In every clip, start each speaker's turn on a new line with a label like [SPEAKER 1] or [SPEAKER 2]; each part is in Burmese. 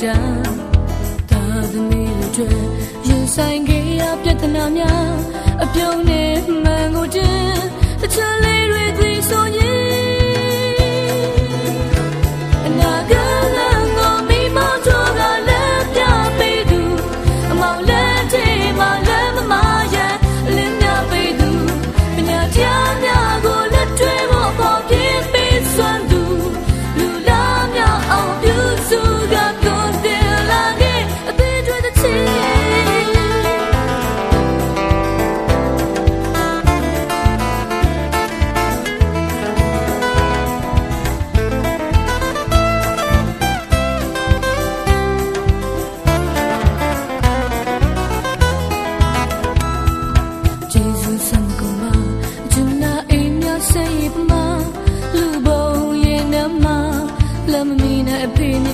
[SPEAKER 1] ကြသာသမီတွေရင်ဆိုင်ခဲ့ရပြဿနာများအပြုံး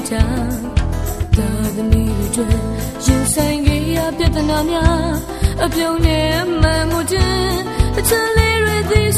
[SPEAKER 1] ချာသာသမီတွေရင်ဆိုင်ကြရပြဿနာများအပြုံးနဲ့မှန်ကိုတင်အချမ်းလေးတွေသိဆိုရင်